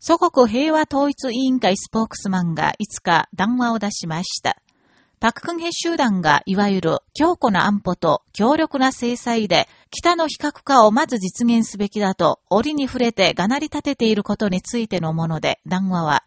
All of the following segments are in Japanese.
祖国平和統一委員会スポークスマンが5日談話を出しました。パククンヘ集団がいわゆる強固な安保と強力な制裁で北の非核化をまず実現すべきだと折に触れてがなり立てていることについてのもので談話は、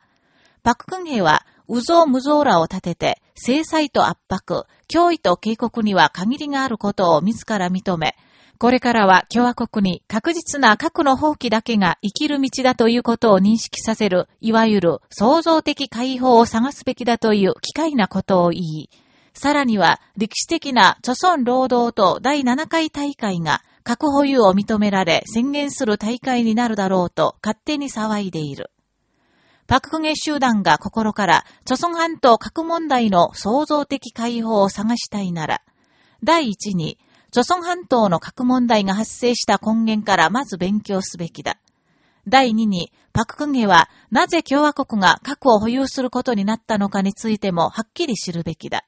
パククンヘは無造無造らを立てて制裁と圧迫、脅威と警告には限りがあることを自ら認め、これからは共和国に確実な核の放棄だけが生きる道だということを認識させる、いわゆる創造的解放を探すべきだという機会なことを言い、さらには歴史的な著村労働党第7回大会が核保有を認められ宣言する大会になるだろうと勝手に騒いでいる。パククゲ集団が心から、著村半島核問題の創造的解放を探したいなら、第一に、朝鮮半島の核問題が発生した根源からまず勉強すべきだ。第2に、パククゲはなぜ共和国が核を保有することになったのかについてもはっきり知るべきだ。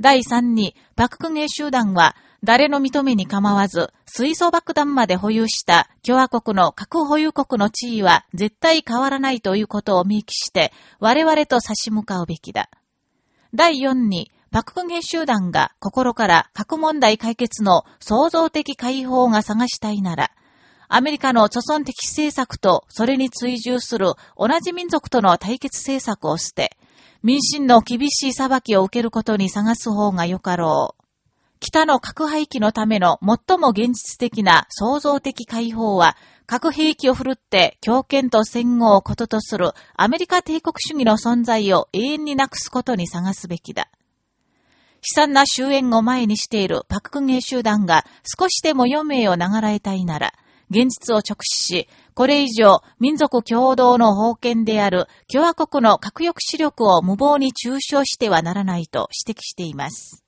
第3に、パククゲ集団は誰の認めに構わず、水素爆弾まで保有した共和国の核保有国の地位は絶対変わらないということを明記して、我々と差し向かうべきだ。第4に、パククゲ集団が心から核問題解決の創造的解放が探したいなら、アメリカの著存的政策とそれに追従する同じ民族との対決政策を捨て、民心の厳しい裁きを受けることに探す方がよかろう。北の核廃棄のための最も現実的な創造的解放は、核兵器を振るって強権と戦後をこととするアメリカ帝国主義の存在を永遠になくすことに探すべきだ。悲惨な終焉を前にしているパククゲ集団が少しでも余命を長らえたいなら、現実を直視し、これ以上民族共同の封建である共和国の核抑止力を無謀に抽象してはならないと指摘しています。